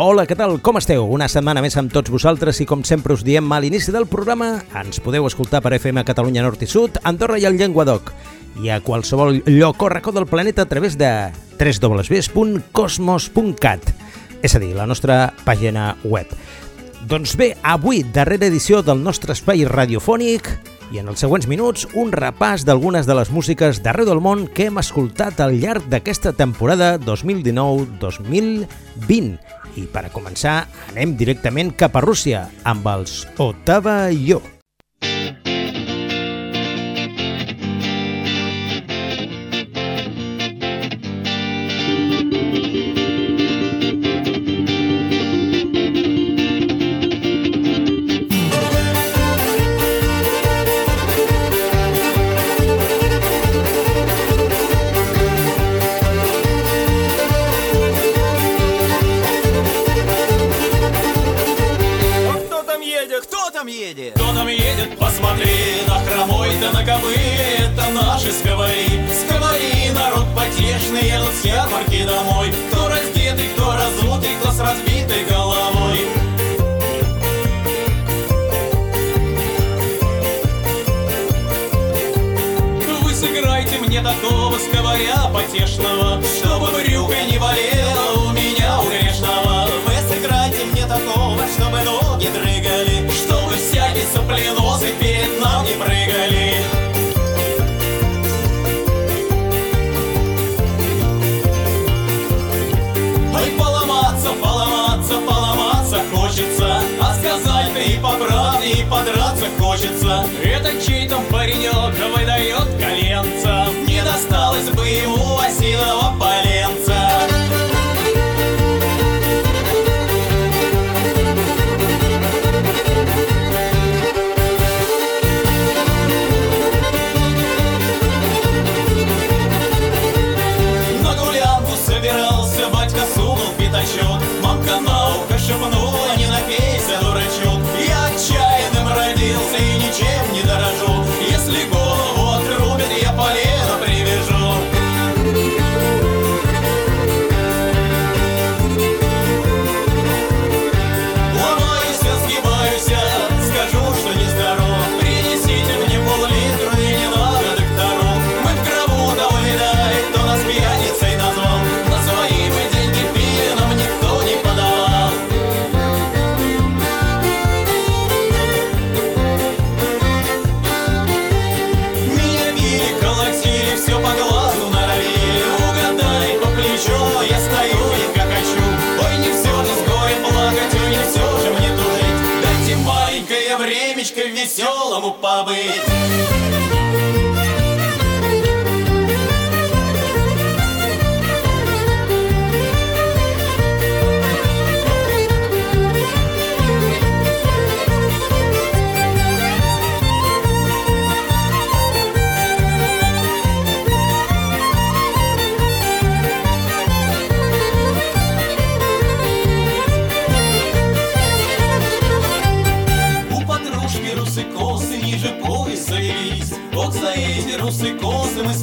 Hola, què tal? Com esteu? Una setmana més amb tots vosaltres i com sempre us diem a l'inici del programa ens podeu escoltar per FM Catalunya Nord i Sud, Andorra i el Llenguadoc i a qualsevol lloc o racó del planeta a través de www.cosmos.cat és a dir, la nostra pàgina web. Doncs bé, avui, darrera edició del nostre espai radiofònic i en els següents minuts un repàs d'algunes de les músiques d'arreu del món que hem escoltat al llarg d'aquesta temporada 2019-2020. I per a començar, anem directament cap a Rússia amb els Otava Yo.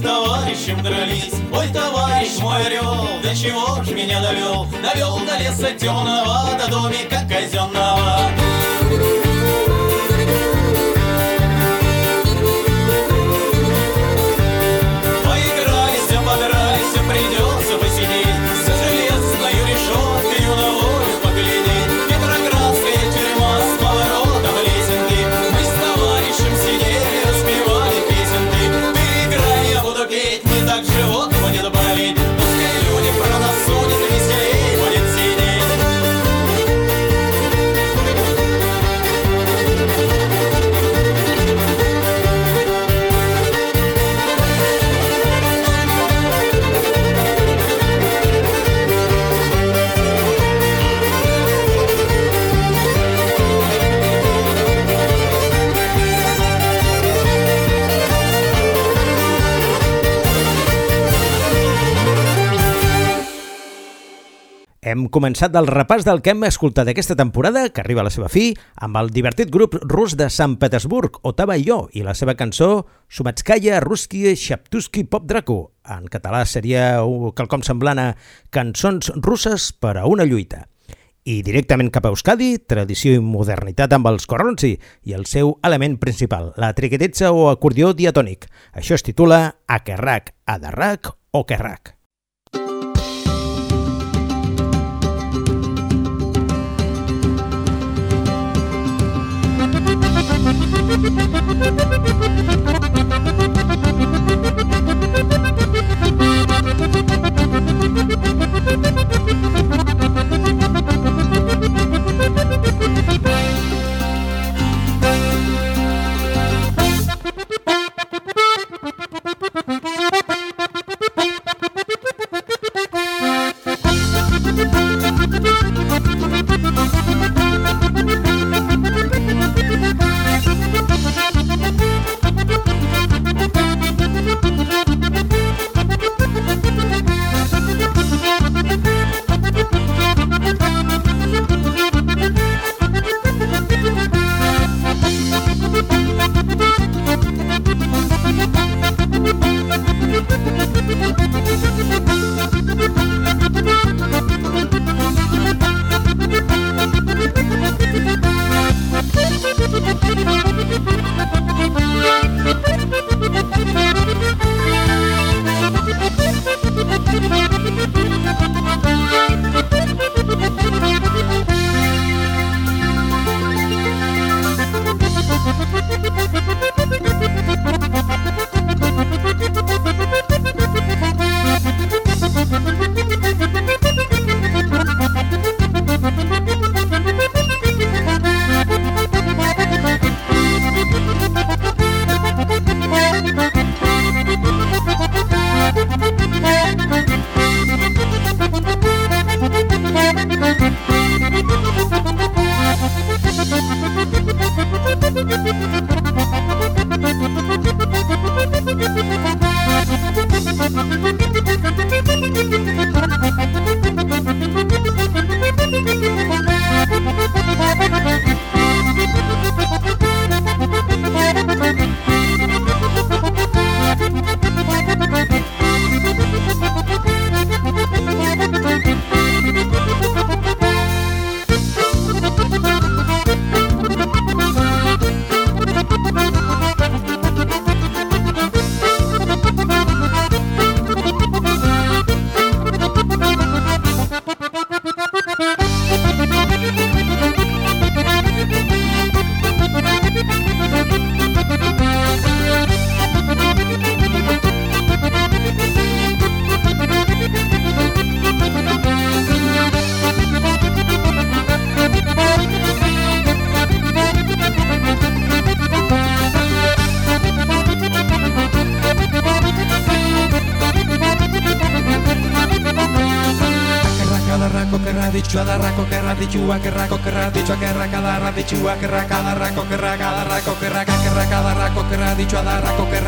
Товарищем дрались. Ой, товарищ мой орел, до чего ж меня довел? Довел до леса темного, до домика казенного Hem començat el repàs del que hem escoltat aquesta temporada, que arriba a la seva fi, amb el divertit grup rus de Sant Petersburg, Otava i jo, i la seva cançó Sumatskaya Ruski Shaptuski Pop Draco. En català seria quelcom semblant a Cançons russes per a una lluita. I directament cap a Euskadi, tradició i modernitat amb els corronsi i el seu element principal, la triquetetza o acordió diatònic. Això es titula Akerrak, Adarrak o Kerrak.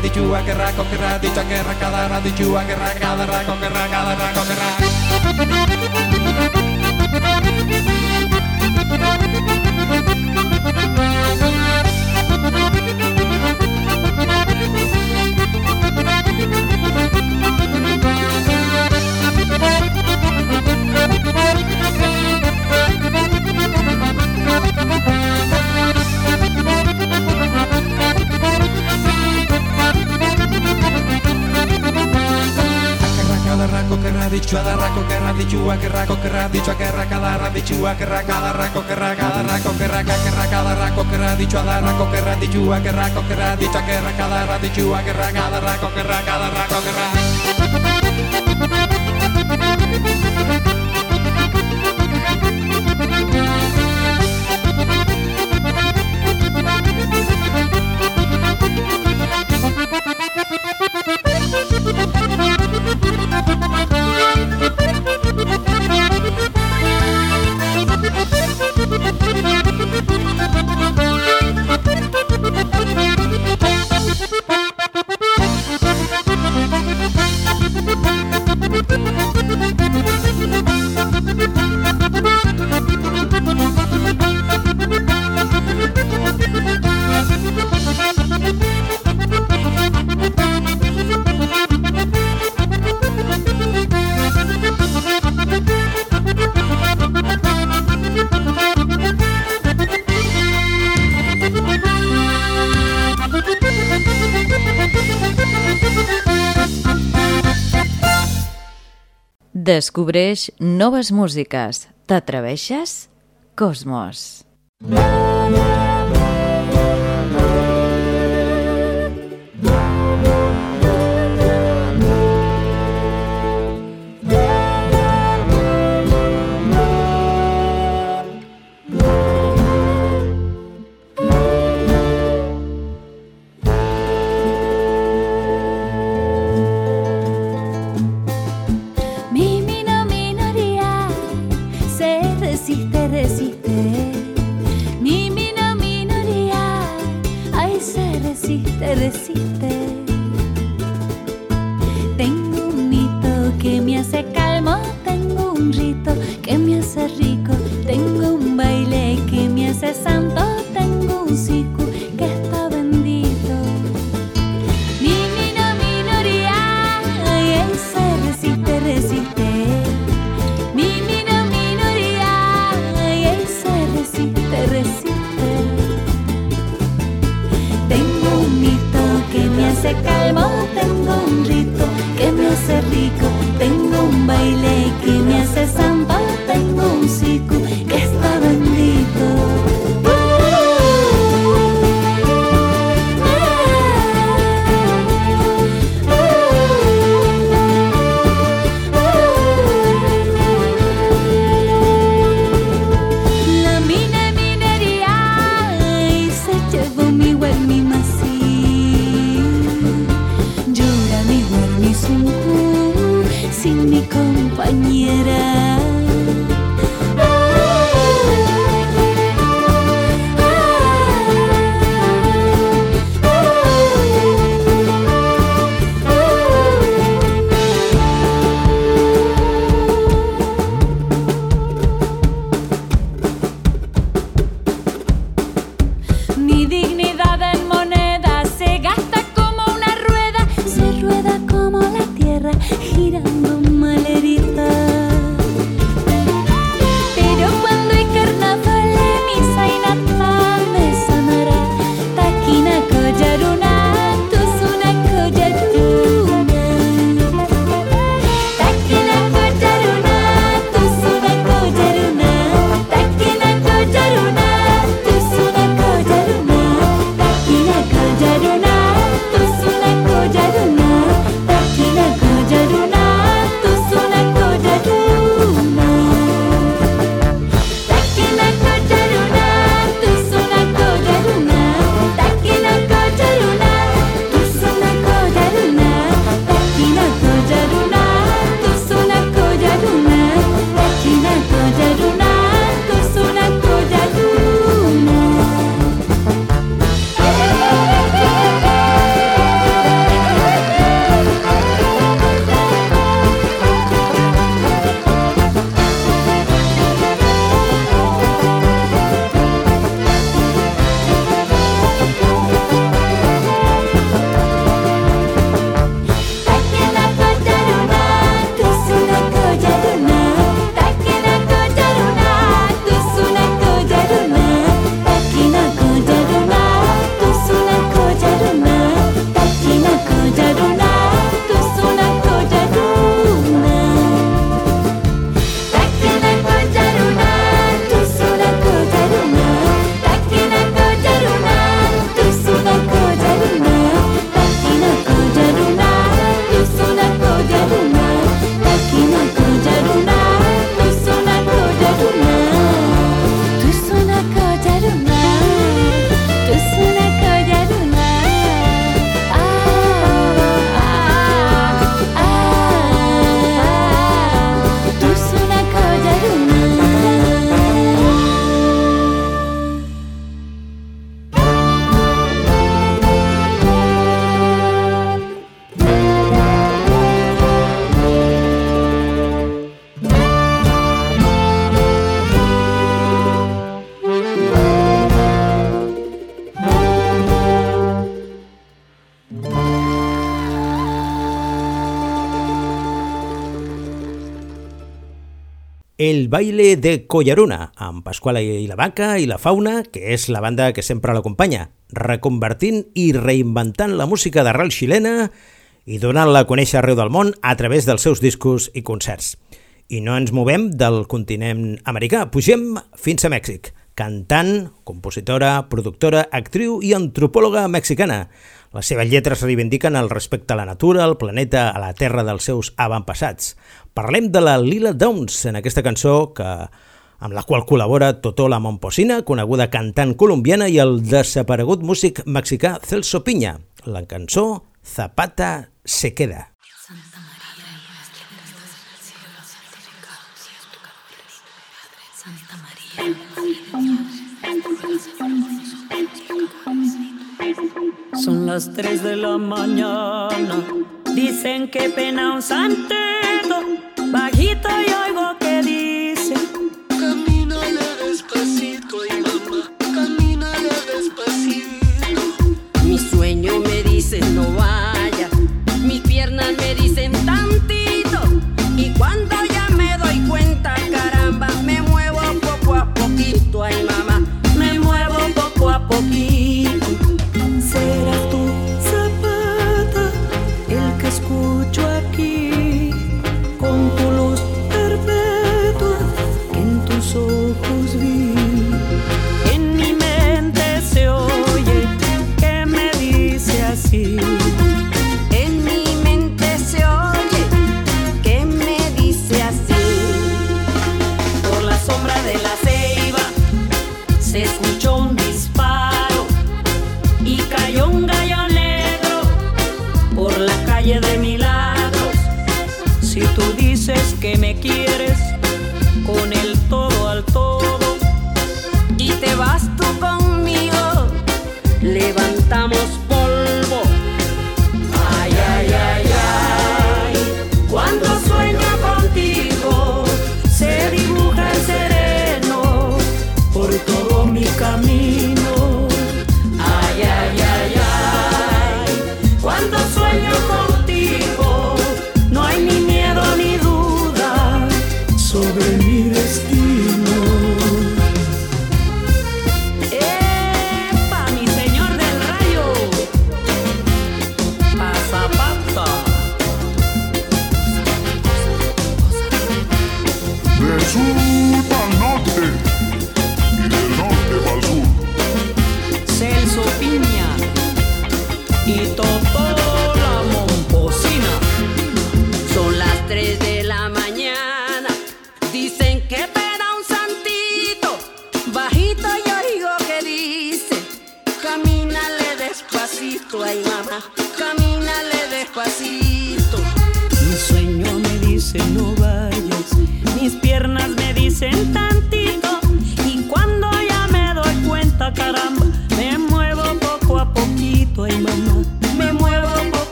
dichua guerra cada cada dichua guerra cada cada dichua guerra cada cada ditxua darrako kerra ditxua kerrako kerra ditxua kerra kadarra ditxua kerra kadarrako kerra kadarrako kerra kerra kadarrako kerra ditxua darrako kerra ditxua kerrako kerra ditxua kerra kadarra ditxua kerra kadarrako kerra kadarrako kerra Descobreix noves músiques. T'atreveixes? Cosmos. Mi El baile de Collaruna, amb Pasquala i la Vaca i la Fauna, que és la banda que sempre l'acompanya, reconvertint i reinventant la música d'arrel xilena i donant-la a conèixer arreu del món a través dels seus discos i concerts. I no ens movem del continent americà, pugem fins a Mèxic. Cantant, compositora, productora, actriu i antropòloga mexicana. Les seves lletres reivindiquen el respecte a la natura, al planeta, a la terra dels seus avantpassats. Parlem de la Lila Downs en aquesta cançó que amb la qual col·labora Totó la Momposina, coneguda cantant colombiana, i el desaparegut músic mexicà Celso Piña. La cançó Zapata se queda. Son las 3 de la mañana. Dicen que pena un santeto. Bajito y oigo que dice: Camínale despacito, y mamá, camínale despacito. Mi sueño me dice no vaya. Mis piernas me dicen tantito. Y cuando ya me doy cuenta, caramba, me muevo poco a poquito. Ay, mamá, me muevo poco a poquito.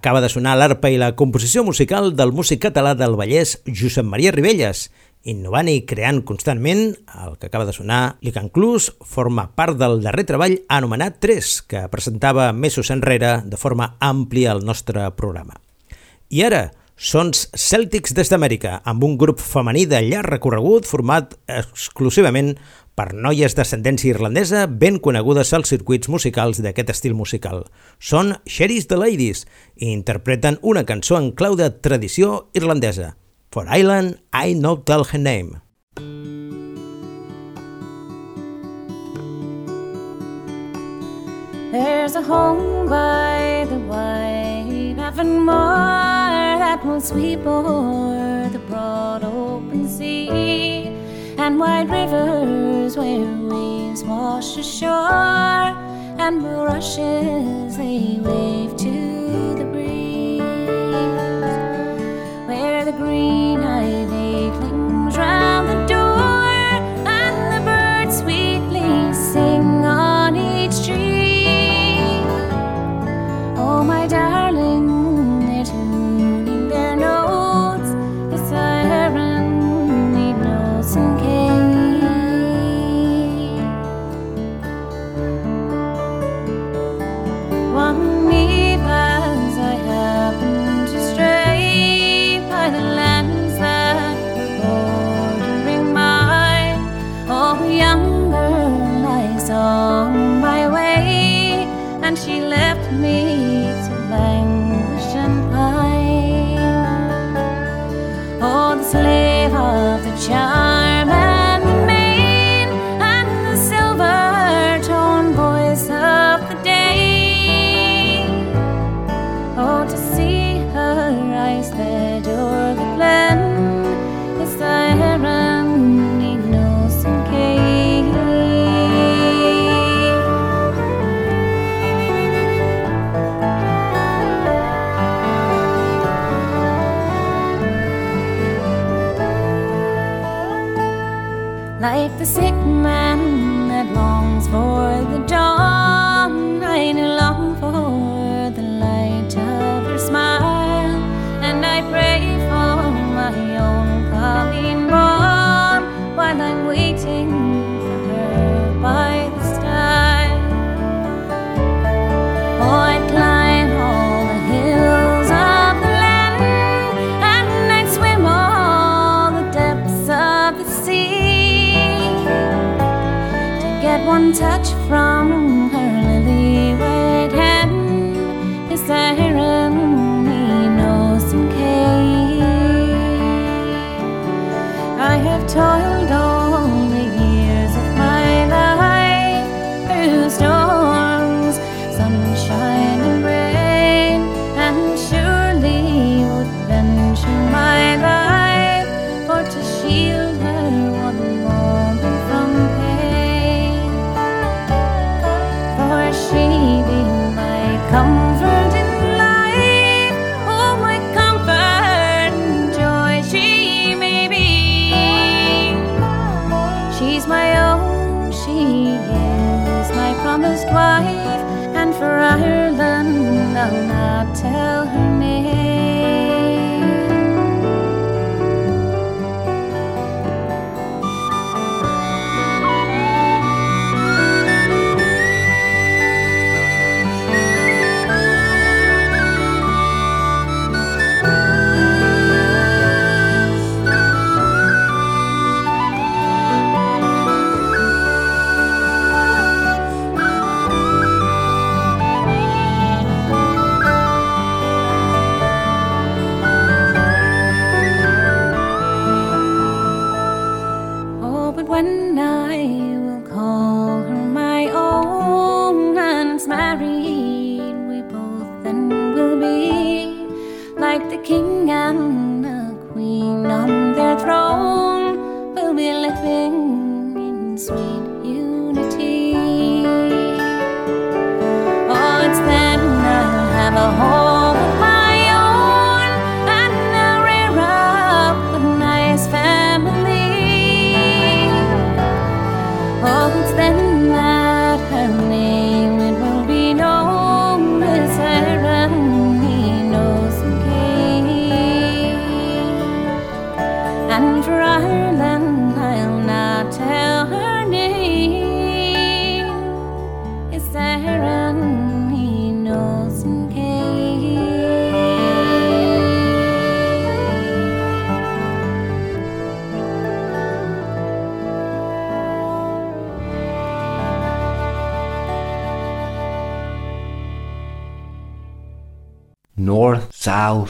Acaba de sonar l'arpa i la composició musical del músic català del Vallès, Josep Maria Ribelles, innovant i creant constantment el que acaba de sonar Licanclús forma part del darrer treball anomenat 3, que presentava mesos enrere de forma àmplia al nostre programa. I ara, Sons Cèltics des d'Amèrica, amb un grup femení de llarg recorregut format exclusivament per noies d'ascendència irlandesa ben conegudes als circuits musicals d'aquest estil musical. Són Sherry's the Ladies i interpreten una cançó en clau de tradició irlandesa. For Island, I know Tell Her Name. There's a home by the wide Avonmore that will sweep o'er the broad open sea and wide rivers where waves wash ashore and rushes they wave to the breeze. Where the green ivy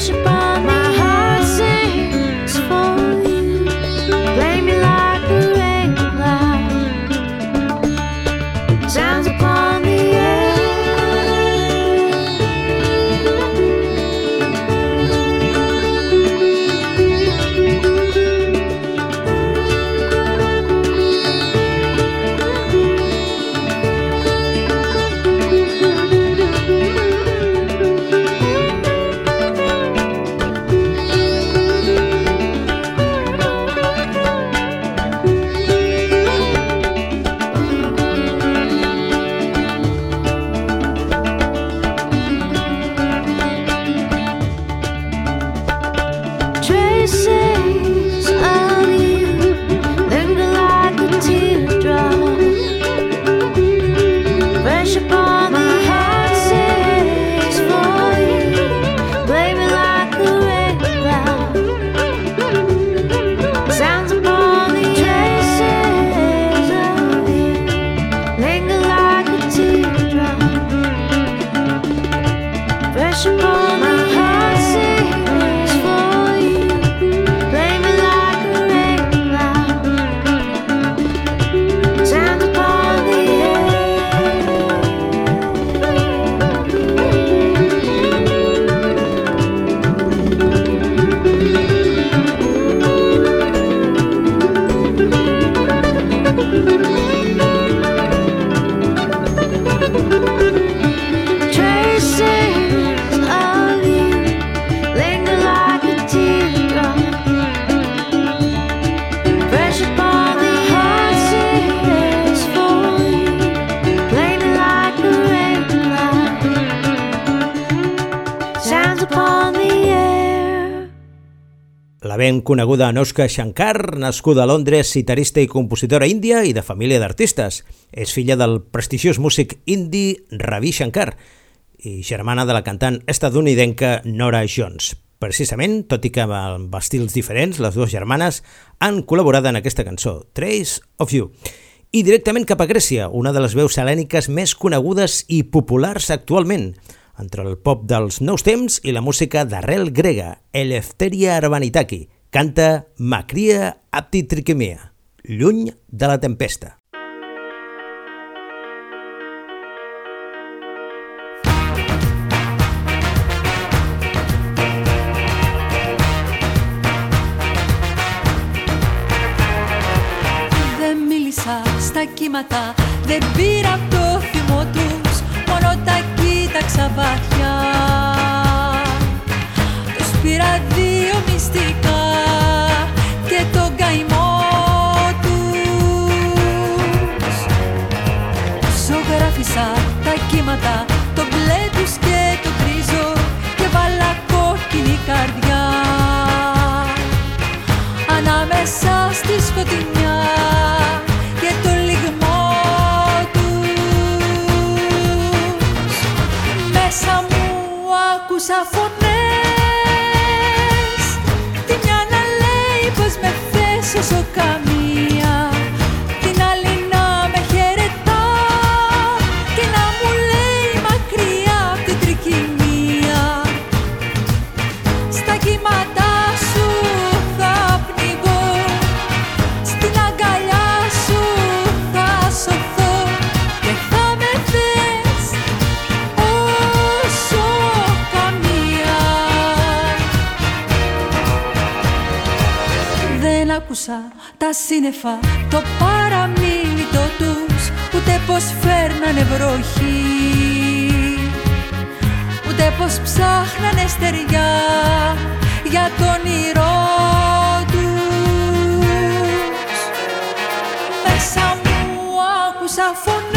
十八 coneguda Anushka Shankar, nascuda a Londres, citarista i compositora índia i de família d'artistes. És filla del prestigiós músic indi Ravi Shankar i germana de la cantant estadounidenca Nora Jones. Precisament, tot i que amb estils diferents, les dues germanes han col·laborat en aquesta cançó, Trace of You. I directament cap a Grècia, una de les veus helèniques més conegudes i populars actualment, entre el pop dels nous temps i la música d'arrel grega, Eleftheria Arvanitaki, canta Macria Aptitrikemia, lluny de la tempesta. Δεν μίλησα στα κύματα, δεν πήρα απ' το θυμό τους Μόνο τα κοίταξα βαθιά Τους πήρα δύο μυστικά τα κύματα Το μπλε τους και το κρίζο Και βάλα κόκκινη καρδιά. Ανάμεσα στη σκοτεινιά Και το λιγμό τους. Μέσα μου άκουσα φωνές. Τη μια να λέει πως με θες όσο καμία τα σύννεφα, το παραμύθι τους Ούτε πως φέρνανε βροχή. Ούτε πως ψάχνανε στεριά για το όνειρό τους. Μέσα μου άκουσα φωνές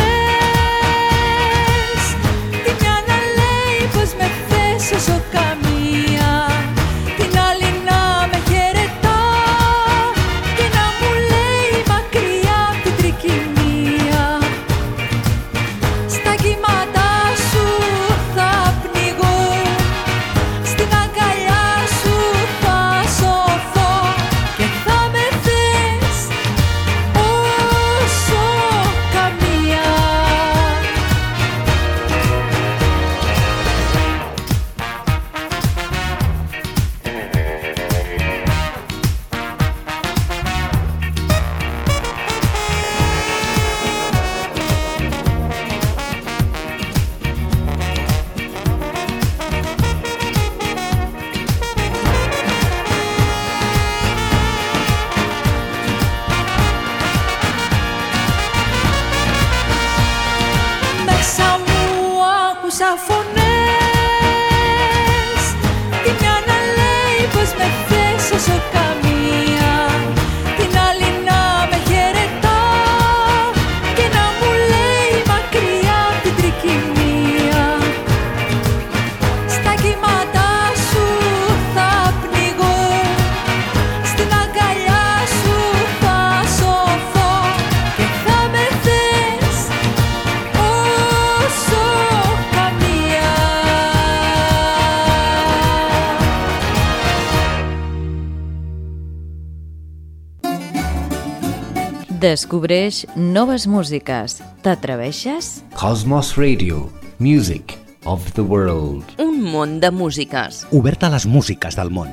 Descobreix noves músiques. T'atreveixes? Cosmos Radio. Music of the world. Un món de músiques. Oberta a les músiques del món.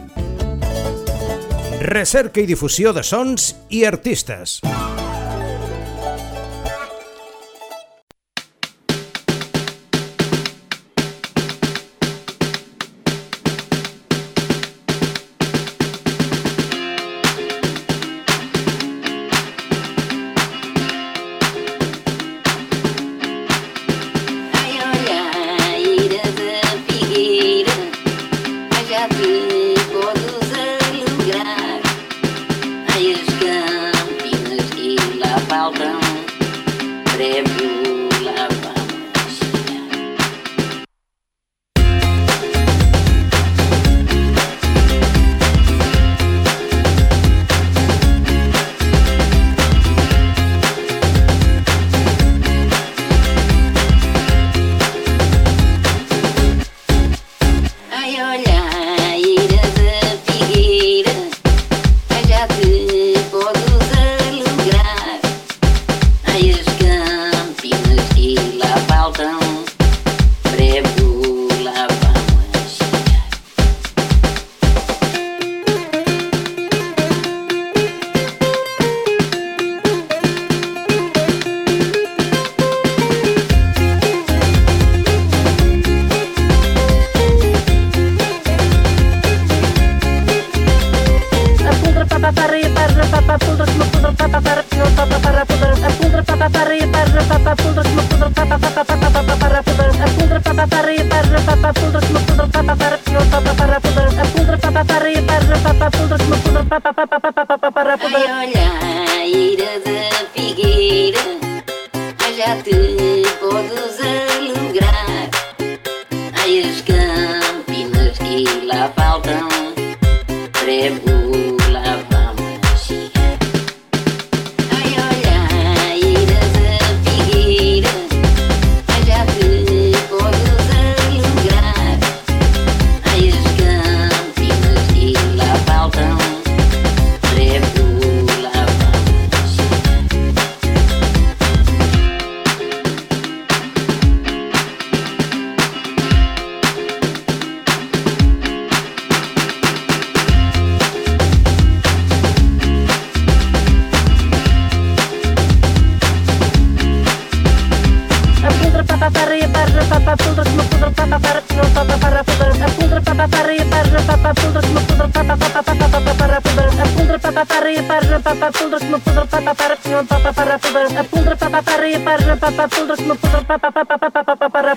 Recerca i difusió de sons i artistes. Ai, olha a ira da figueira, já te podes alegrar. Ai, as campinas que lá faltam, prego.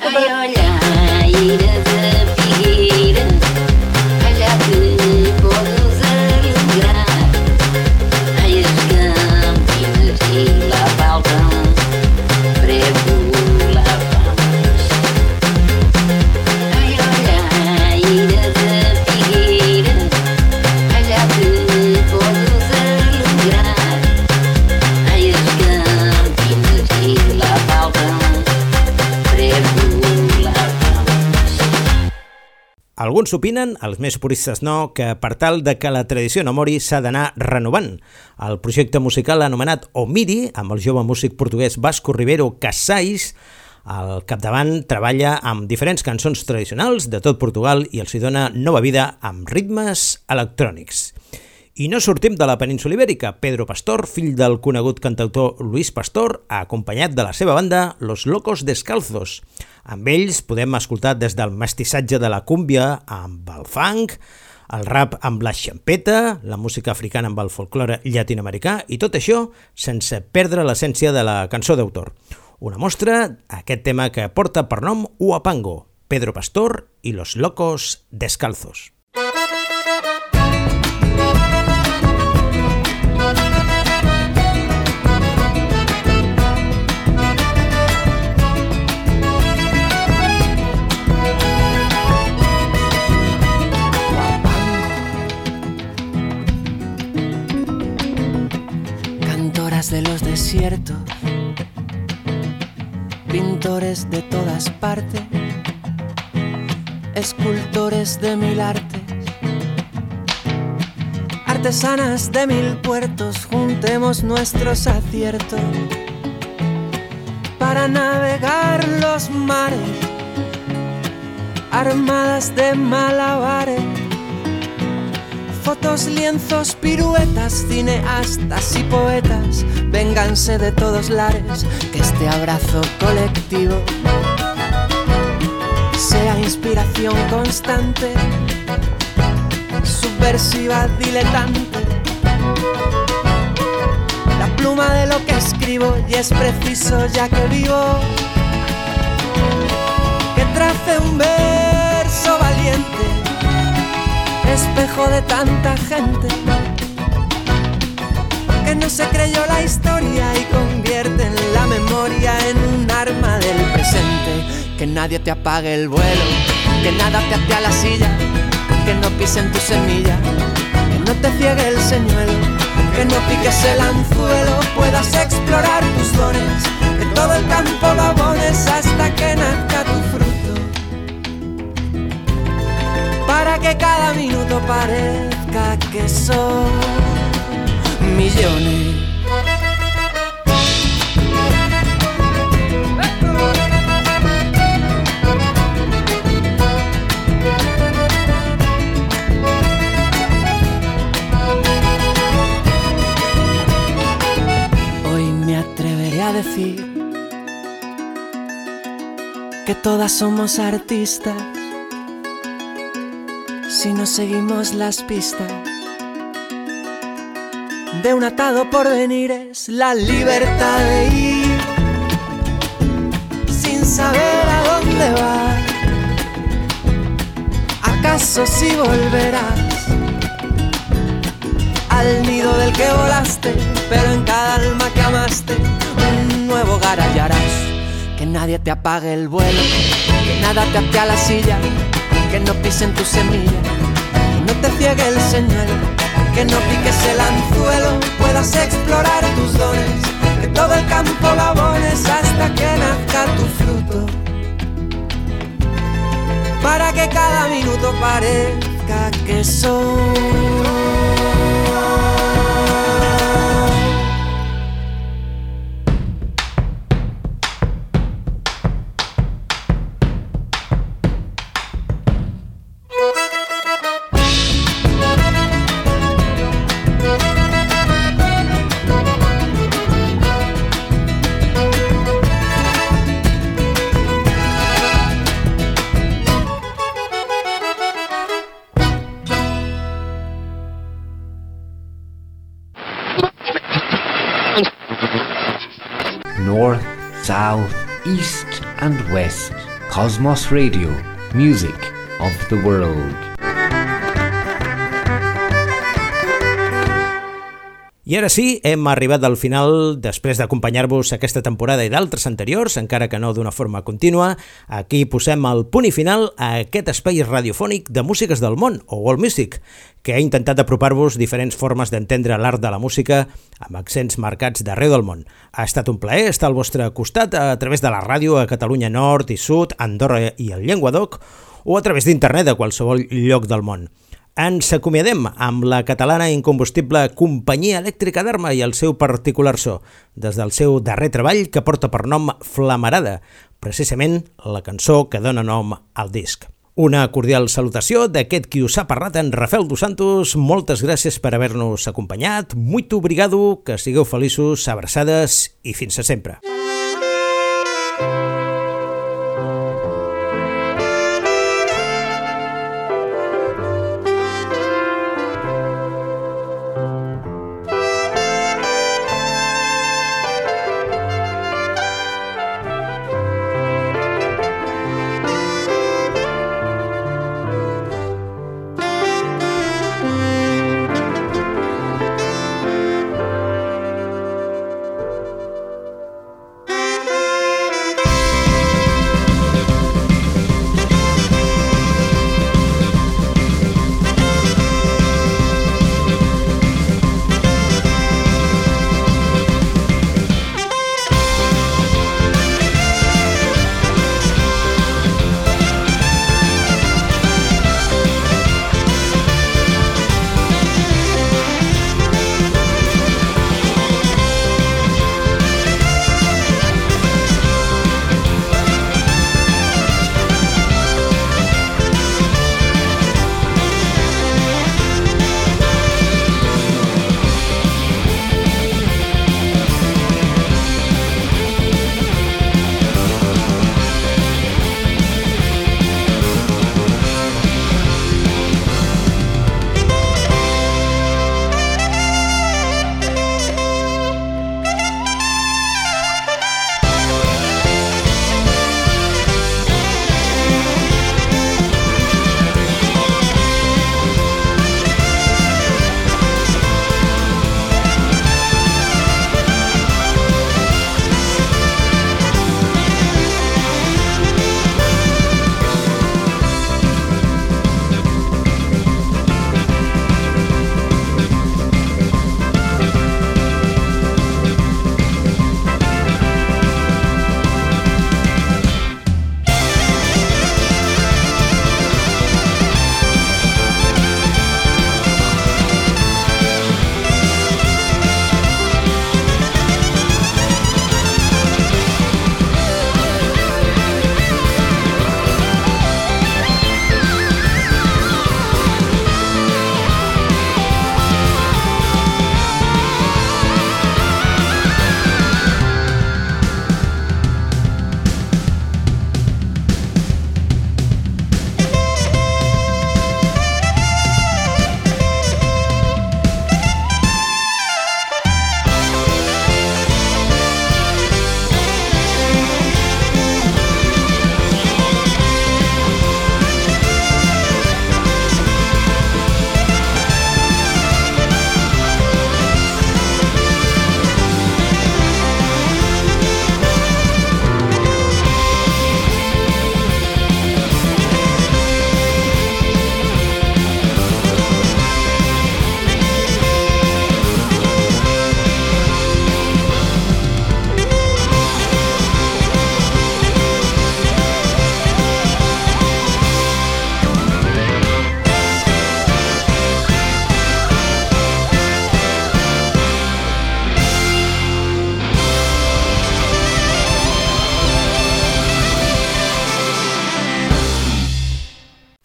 Ay, olha. Alguns opinen, els més puristes no, que per tal de que la tradició no mori s'ha d'anar renovant. El projecte musical anomenat Omidi, amb el jove músic portuguès Vasco Rivero Casais, al capdavant treballa amb diferents cançons tradicionals de tot Portugal i els hi dona nova vida amb ritmes electrònics. I no sortim de la península ibèrica. Pedro Pastor, fill del conegut cantautor Luis Pastor, ha acompanyat de la seva banda Los Locos Descalzos. Amb ells podem escoltar des del mestissatge de la cúmbia amb el funk, el rap amb la xampeta, la música africana amb el folklore llatinoamericà i tot això sense perdre l'essència de la cançó d'autor. Una mostra, aquest tema que porta per nom Uapango, Pedro Pastor i Los Locos Descalzos. De los desiertos, pintores de todas partes, escultores de mil artes, artesanas de mil puertos, juntemos nuestros aciertos para navegar los mares, armadas de malabares. Fotos, lienzos, piruetas, cineastas y poetas, vénganse de todos lares, que este abrazo colectivo sea inspiración constante, subversiva, diletante. La pluma de lo que escribo y es preciso ya que vivo, que trace un verso valiente espejo de tanta gente que no se creyó la historia y convierte en la memoria en un arma del presente. Que nadie te apague el vuelo, que nada te ate la silla, que no pisen tu semilla, que no te ciegue el señuelo, que no piques el anzuelo, puedas explorar tus dones, que todo el campo lo abones hasta que nazca tu para que cada minuto parezca que son millones. Hoy me atreveré a decir que todas somos artistas si no seguimos las pistas de un atado por venir es la libertad de ir sin saber a dónde vas. ¿Acaso si volverás al nido del que volaste, pero en cada alma que amaste un nuevo hogar hallarás? Que nadie te apague el vuelo, que nada te ate a la silla, que no pisen tu semilla, que no te ciegue el señuelo que no piques el anzuelo, puedas explorar tus dones, que todo el campo lo abones hasta que nazca tu fruto. Para que cada minuto parezca que son. South, East, and West. Cosmos Radio, music of the world. I ara sí, hem arribat al final, després d'acompanyar-vos aquesta temporada i d'altres anteriors, encara que no d'una forma contínua. Aquí posem el punt i final a aquest espai radiofònic de músiques del món, o World Music, que ha intentat apropar-vos diferents formes d'entendre l'art de la música amb accents marcats d'arreu del món. Ha estat un plaer estar al vostre costat a través de la ràdio a Catalunya Nord i Sud, Andorra i el Llenguadoc, o a través d'internet a qualsevol lloc del món. Ens acomiadem amb la catalana incombustible Companyia Elèctrica d'Arma i el seu particular so, des del seu darrer treball que porta per nom Flamarada, precisament la cançó que dona nom al disc. Una cordial salutació d'aquest qui us ha parlat en Rafael Dos Santos. Moltes gràcies per haver-nos acompanyat. Muito obrigado, que sigueu feliços, abraçades i fins a sempre.